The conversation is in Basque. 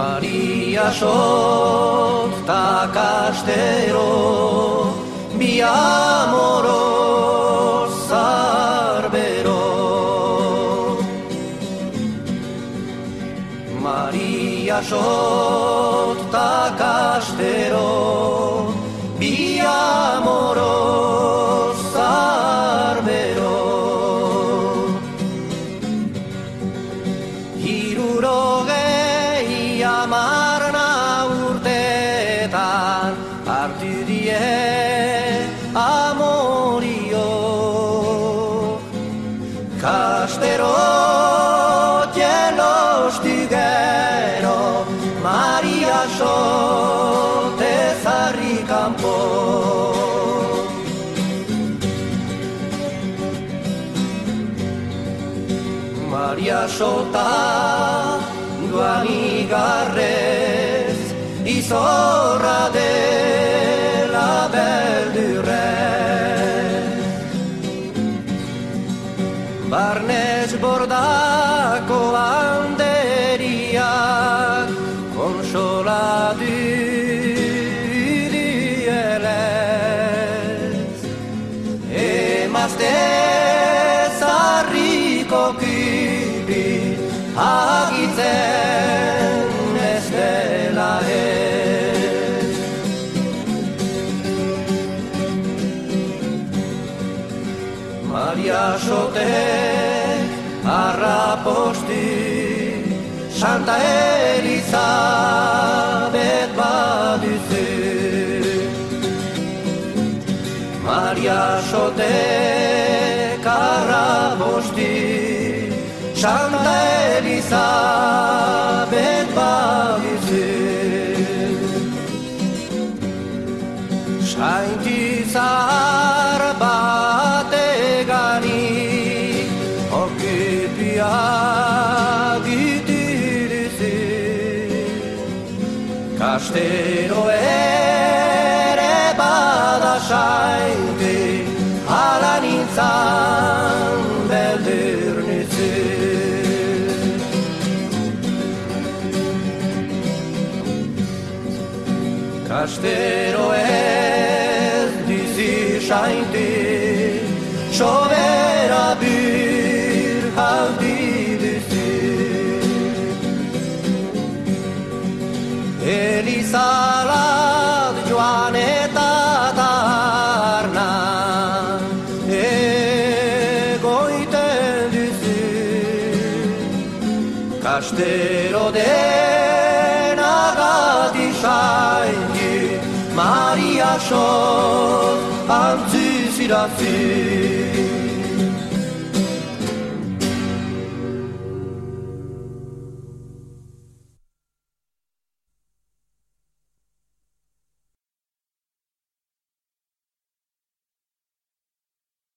Maria sot ta castero mi amoro sarbero. Maria sot ta castero urtetan hartu die amorio. Kastero jelosti gero Maria sote zarri kanpo. Maria Sota duan igarrez izorra bordako handeriak konsolatu dielez Emazte zarriko kipi agitzen ez dela ez. Maria Sotek arraposti Santa Elizabeth baduzu Maria Sotek arraposti Santa Elizabeth baduzu Saintizar okipia gitirizi Kastero ere bada sainti hala nintzan beldurnizi Kastero ez dizi sainti Sobera Elizalat joan eta tarna Egoiten dizi Kastero denagati saingi Maria sot antziziratzi